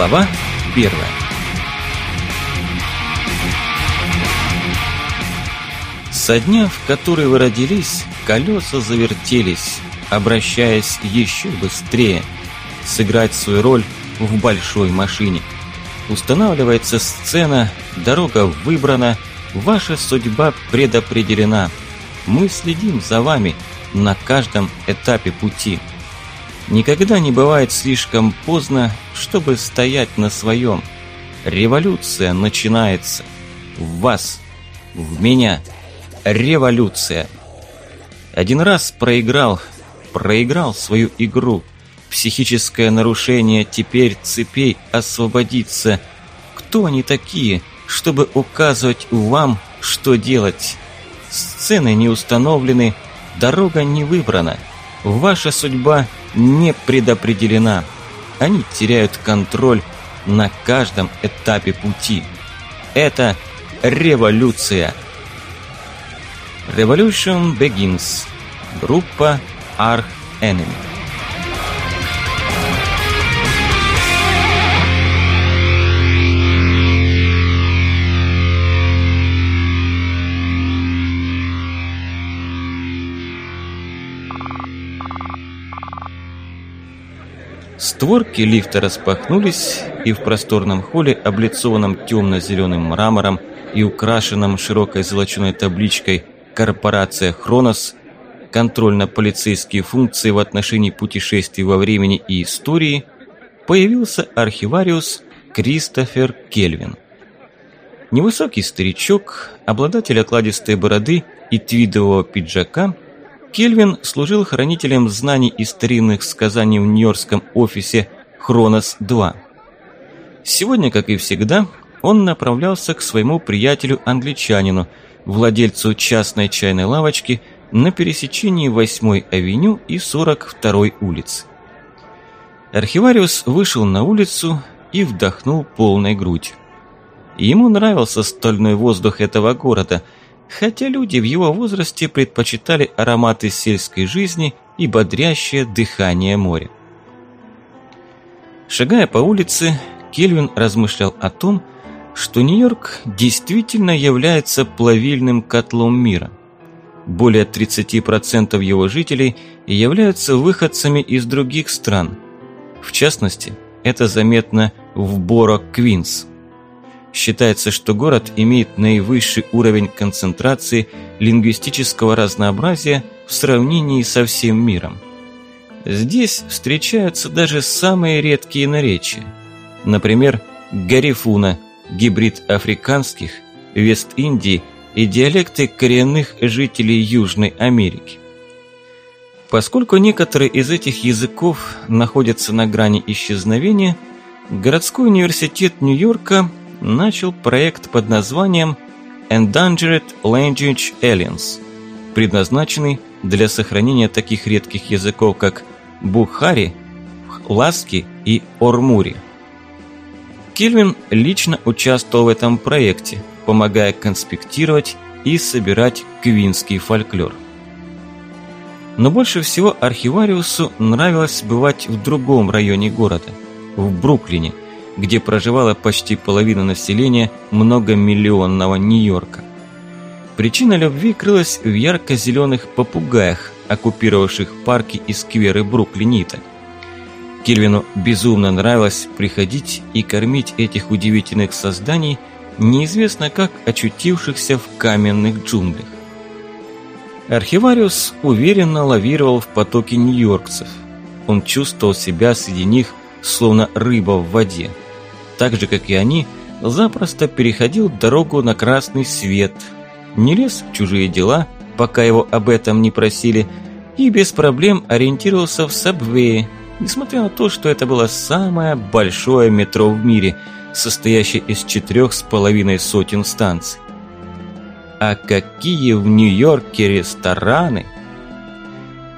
Глава первая Со дня, в который вы родились, колеса завертелись, обращаясь еще быстрее, сыграть свою роль в большой машине. Устанавливается сцена, дорога выбрана, ваша судьба предопределена. Мы следим за вами на каждом этапе пути. Никогда не бывает слишком поздно, чтобы стоять на своем. Революция начинается. В вас, в меня. Революция. Один раз проиграл, проиграл свою игру. Психическое нарушение теперь цепей освободиться. Кто они такие, чтобы указывать вам, что делать? Сцены не установлены, дорога не выбрана. Ваша судьба не предопределена. Они теряют контроль на каждом этапе пути. Это революция. Revolution Begins. Группа Arch Enemy. Створки лифта распахнулись, и в просторном холле, облицованном темно-зеленым мрамором и украшенном широкой золоченой табличкой «Корпорация Хронос», контрольно-полицейские функции в отношении путешествий во времени и истории, появился архивариус Кристофер Кельвин. Невысокий старичок, обладатель окладистой бороды и твидового пиджака – Кельвин служил хранителем знаний и старинных сказаний в нью-йоркском офисе «Хронос-2». Сегодня, как и всегда, он направлялся к своему приятелю-англичанину, владельцу частной чайной лавочки на пересечении 8-й авеню и 42-й улиц. Архивариус вышел на улицу и вдохнул полной грудь. Ему нравился стальной воздух этого города – хотя люди в его возрасте предпочитали ароматы сельской жизни и бодрящее дыхание моря. Шагая по улице, Кельвин размышлял о том, что Нью-Йорк действительно является плавильным котлом мира. Более 30% его жителей являются выходцами из других стран. В частности, это заметно в Боро-Квинс – Считается, что город имеет наивысший уровень концентрации лингвистического разнообразия в сравнении со всем миром. Здесь встречаются даже самые редкие наречия. Например, гарифуна, гибрид африканских, Вест-Индии и диалекты коренных жителей Южной Америки. Поскольку некоторые из этих языков находятся на грани исчезновения, городской университет Нью-Йорка начал проект под названием Endangered Language Aliens, предназначенный для сохранения таких редких языков, как Бухари, Ласки и Ормури. Кельвин лично участвовал в этом проекте, помогая конспектировать и собирать квинский фольклор. Но больше всего архивариусу нравилось бывать в другом районе города, в Бруклине – где проживала почти половина населения многомиллионного Нью-Йорка. Причина любви крылась в ярко-зеленых попугаях, оккупировавших парки и скверы Бруклинита. Кельвину безумно нравилось приходить и кормить этих удивительных созданий, неизвестно как очутившихся в каменных джунглях. Архивариус уверенно лавировал в потоке нью-йоркцев. Он чувствовал себя среди них, словно рыба в воде так же, как и они, запросто переходил дорогу на красный свет, не лез в чужие дела, пока его об этом не просили, и без проблем ориентировался в Сабвее, несмотря на то, что это было самое большое метро в мире, состоящее из четырех с половиной сотен станций. А какие в Нью-Йорке рестораны!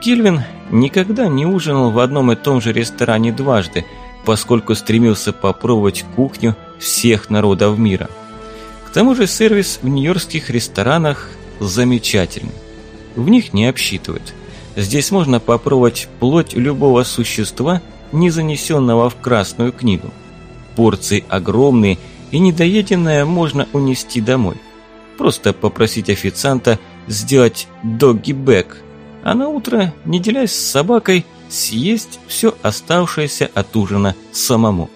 Кельвин никогда не ужинал в одном и том же ресторане дважды – поскольку стремился попробовать кухню всех народов мира. К тому же сервис в нью-йоркских ресторанах замечательный. В них не обсчитывают. Здесь можно попробовать плоть любого существа, не занесенного в Красную книгу. порции огромные, и недоеденное можно унести домой. Просто попросить официанта сделать догги-бэк, а на утро, не делясь с собакой, съесть все оставшееся от ужина самому.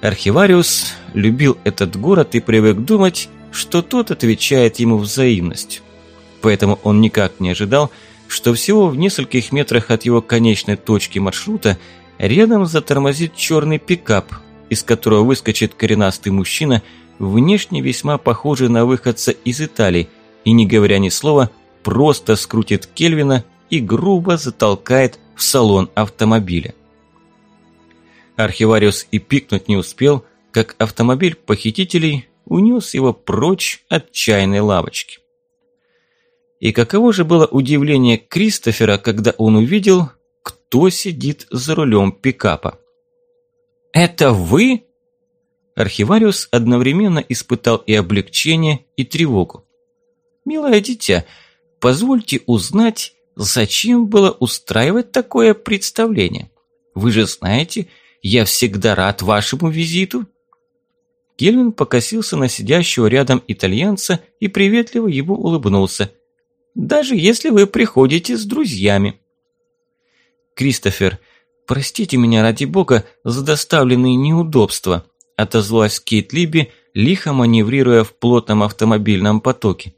Архивариус любил этот город и привык думать, что тот отвечает ему взаимностью. Поэтому он никак не ожидал, что всего в нескольких метрах от его конечной точки маршрута рядом затормозит черный пикап, из которого выскочит коренастый мужчина, внешне весьма похожий на выходца из Италии, и, не говоря ни слова, просто скрутит Кельвина и грубо затолкает в салон автомобиля. Архивариус и пикнуть не успел, как автомобиль похитителей унес его прочь от чайной лавочки. И каково же было удивление Кристофера, когда он увидел, кто сидит за рулем пикапа. «Это вы?» Архивариус одновременно испытал и облегчение, и тревогу. «Милое дитя, позвольте узнать, зачем было устраивать такое представление? Вы же знаете, я всегда рад вашему визиту». Кельвин покосился на сидящего рядом итальянца и приветливо ему улыбнулся. «Даже если вы приходите с друзьями». «Кристофер, простите меня ради бога за доставленные неудобства», отозвалась Кейт Либи, лихо маневрируя в плотном автомобильном потоке.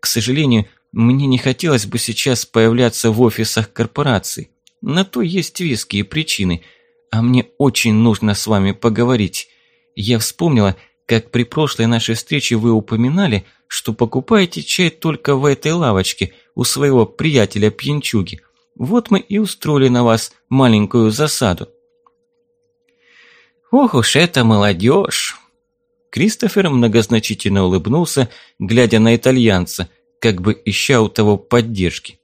«К сожалению, мне не хотелось бы сейчас появляться в офисах корпораций. На то есть веские причины, а мне очень нужно с вами поговорить. Я вспомнила, как при прошлой нашей встрече вы упоминали, что покупаете чай только в этой лавочке у своего приятеля-пьянчуги. Вот мы и устроили на вас маленькую засаду. Ох уж это молодежь! Кристофер многозначительно улыбнулся, глядя на итальянца, как бы ища у того поддержки.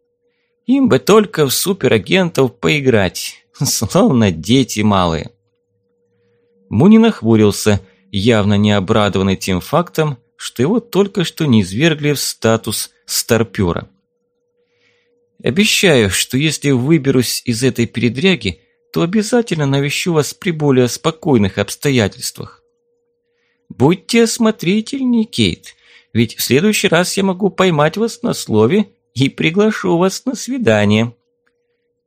Им бы только в суперагентов поиграть, словно дети малые. Муни нахмурился, явно не обрадованный тем фактом, что его только что не извергли в статус старпера. Обещаю, что если выберусь из этой передряги, то обязательно навещу вас при более спокойных обстоятельствах. Будьте осмотрительней, Кейт, ведь в следующий раз я могу поймать вас на слове и приглашу вас на свидание.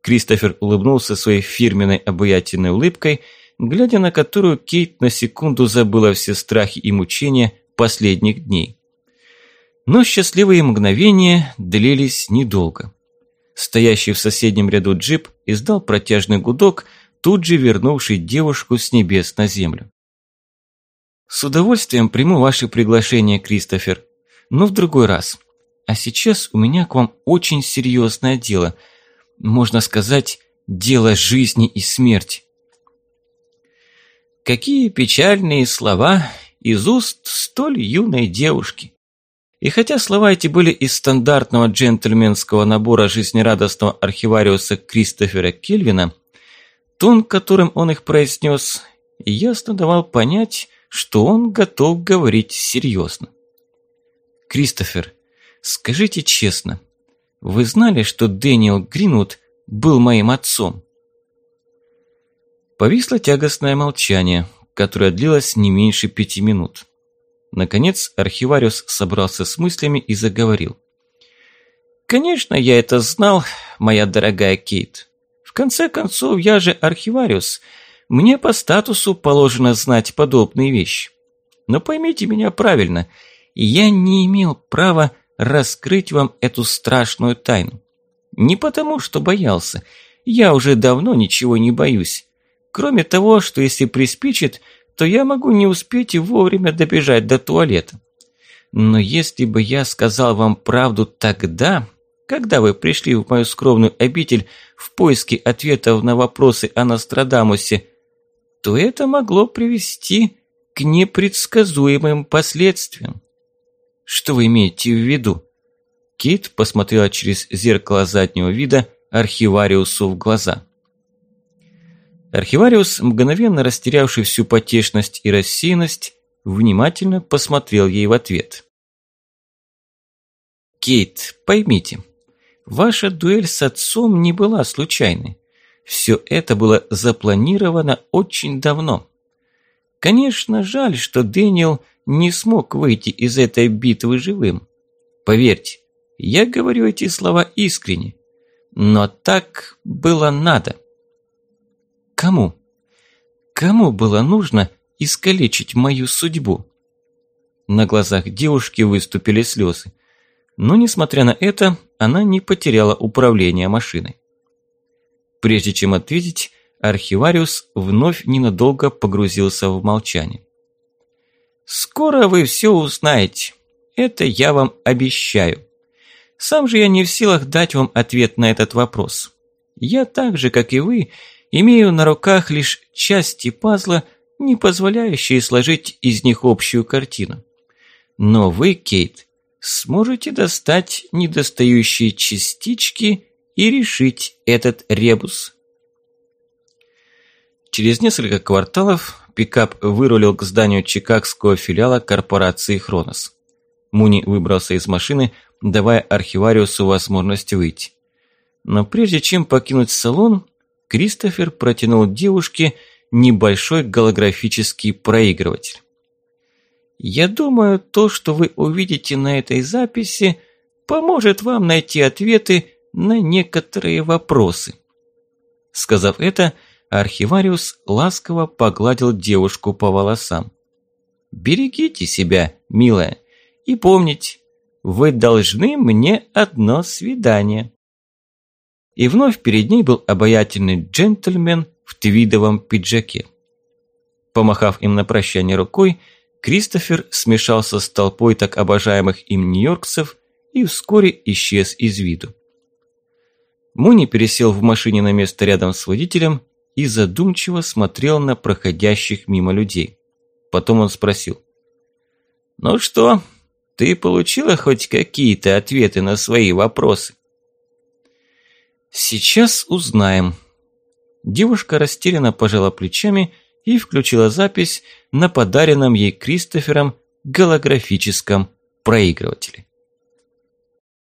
Кристофер улыбнулся своей фирменной обаятельной улыбкой, глядя на которую Кейт на секунду забыла все страхи и мучения последних дней. Но счастливые мгновения длились недолго. Стоящий в соседнем ряду джип издал протяжный гудок, тут же вернувший девушку с небес на землю. «С удовольствием приму ваше приглашение, Кристофер, но в другой раз. А сейчас у меня к вам очень серьезное дело. Можно сказать, дело жизни и смерти». Какие печальные слова из уст столь юной девушки. И хотя слова эти были из стандартного джентльменского набора жизнерадостного архивариуса Кристофера Кельвина, тон, которым он их произнес, ясно давал понять, что он готов говорить серьезно. «Кристофер, скажите честно, вы знали, что Дэниел Гринвуд был моим отцом?» Повисло тягостное молчание, которое длилось не меньше пяти минут. Наконец архивариус собрался с мыслями и заговорил. «Конечно, я это знал, моя дорогая Кейт. В конце концов, я же архивариус. Мне по статусу положено знать подобные вещи. Но поймите меня правильно, я не имел права раскрыть вам эту страшную тайну. Не потому, что боялся. Я уже давно ничего не боюсь. Кроме того, что если приспичит, то я могу не успеть и вовремя добежать до туалета. Но если бы я сказал вам правду тогда, когда вы пришли в мою скромную обитель в поиске ответов на вопросы о Нострадамусе, то это могло привести к непредсказуемым последствиям. Что вы имеете в виду? Кит посмотрела через зеркало заднего вида архивариусу в глаза. Архивариус, мгновенно растерявший всю потешность и рассеянность, внимательно посмотрел ей в ответ. «Кейт, поймите, ваша дуэль с отцом не была случайной. Все это было запланировано очень давно. Конечно, жаль, что Дэниел не смог выйти из этой битвы живым. Поверьте, я говорю эти слова искренне. Но так было надо. Кому? Кому было нужно искалечить мою судьбу? На глазах девушки выступили слезы. Но, несмотря на это, она не потеряла управление машиной. Прежде чем ответить, архивариус вновь ненадолго погрузился в молчание. «Скоро вы все узнаете. Это я вам обещаю. Сам же я не в силах дать вам ответ на этот вопрос. Я так же, как и вы, имею на руках лишь части пазла, не позволяющие сложить из них общую картину. Но вы, Кейт, сможете достать недостающие частички и решить этот ребус. Через несколько кварталов пикап вырулил к зданию чикагского филиала корпорации «Хронос». Муни выбрался из машины, давая архивариусу возможность выйти. Но прежде чем покинуть салон, Кристофер протянул девушке небольшой голографический проигрыватель. Я думаю, то, что вы увидите на этой записи, поможет вам найти ответы на некоторые вопросы. Сказав это, архивариус ласково погладил девушку по волосам. «Берегите себя, милая, и помните, вы должны мне одно свидание». И вновь перед ней был обаятельный джентльмен в твидовом пиджаке. Помахав им на прощание рукой, Кристофер смешался с толпой так обожаемых им нью-йоркцев и вскоре исчез из виду. Муни пересел в машине на место рядом с водителем и задумчиво смотрел на проходящих мимо людей. Потом он спросил. «Ну что, ты получила хоть какие-то ответы на свои вопросы?» «Сейчас узнаем». Девушка растерянно пожала плечами и включила запись на подаренном ей Кристофером голографическом проигрывателе.